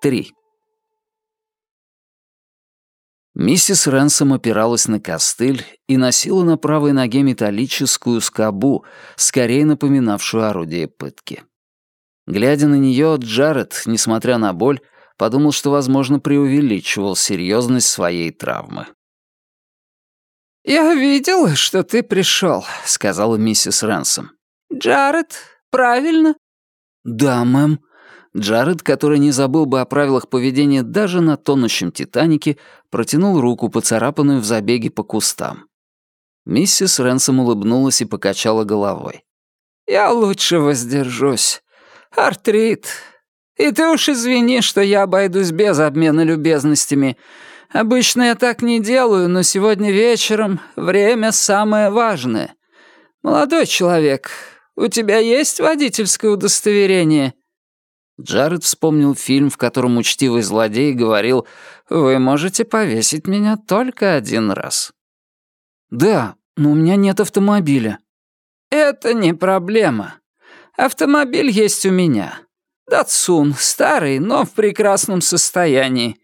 3. Миссис Рэнсом опиралась на костыль и носила на правой ноге металлическую скобу, скорее напоминавшую орудие пытки. Глядя на нее, Джаред, несмотря на боль, подумал, что, возможно, преувеличивал серьезность своей травмы. «Я видела, что ты пришел», — сказала миссис Рэнсом. «Джаред, правильно?» «Да, мэм». Джаред, который не забыл бы о правилах поведения даже на тонущем «Титанике», протянул руку, поцарапанную в забеге по кустам. Миссис Рэнсом улыбнулась и покачала головой. «Я лучше воздержусь. Артрит. И ты уж извини, что я обойдусь без обмена любезностями. Обычно я так не делаю, но сегодня вечером время самое важное. Молодой человек, у тебя есть водительское удостоверение?» Джаред вспомнил фильм, в котором учтивый злодей говорил «Вы можете повесить меня только один раз». «Да, но у меня нет автомобиля». «Это не проблема. Автомобиль есть у меня. Датсун, старый, но в прекрасном состоянии.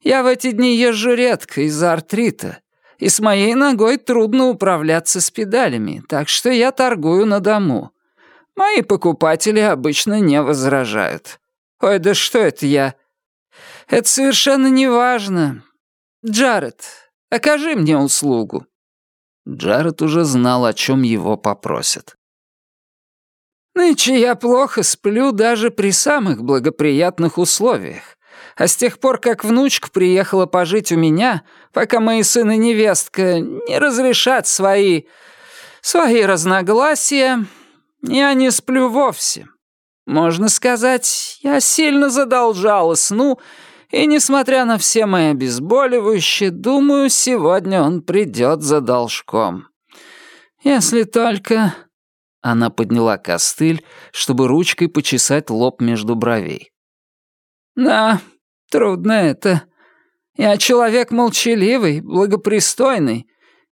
Я в эти дни езжу редко из-за артрита, и с моей ногой трудно управляться с педалями, так что я торгую на дому. Мои покупатели обычно не возражают. Ой, да что это я? Это совершенно не важно. Джаред, окажи мне услугу. Джаред уже знал, о чем его попросят. Нынче я плохо сплю даже при самых благоприятных условиях. А с тех пор, как внучка приехала пожить у меня, пока мои сын и невестка не разрешат свои... свои разногласия, я не сплю вовсе. Можно сказать, я сильно задолжала сну, и, несмотря на все мои обезболивающие, думаю, сегодня он придет за должком. Если только... Она подняла костыль, чтобы ручкой почесать лоб между бровей. «Да, трудно это. Я человек молчаливый, благопристойный,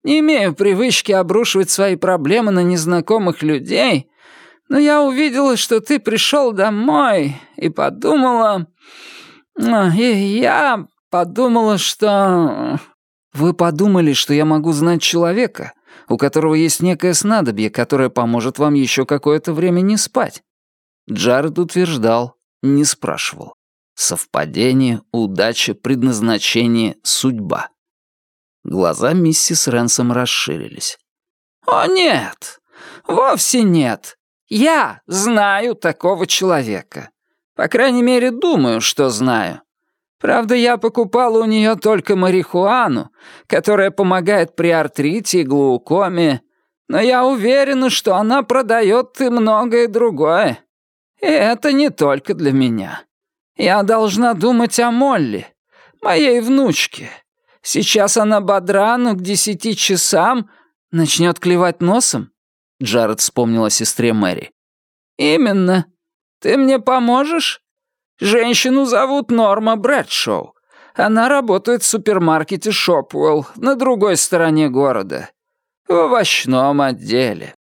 не имею привычки обрушивать свои проблемы на незнакомых людей, но я увидела, что ты пришел домой и подумала... И я подумала, что... Вы подумали, что я могу знать человека, у которого есть некое снадобье, которое поможет вам еще какое-то время не спать. Джаред утверждал, не спрашивал. Совпадение, удача, предназначение, судьба. Глаза миссис Рэнсом расширились. «О, нет! Вовсе нет! Я знаю такого человека. По крайней мере, думаю, что знаю. Правда, я покупала у нее только марихуану, которая помогает при артрите и глаукоме, но я уверена, что она продает и многое другое. И это не только для меня. Я должна думать о Молли, моей внучке. Сейчас она бодра, но к десяти часам начнет клевать носом. Джаред вспомнил о сестре Мэри. «Именно. Ты мне поможешь?» Женщину зовут Норма Брэдшоу. Она работает в супермаркете Шопвелл на другой стороне города. В овощном отделе.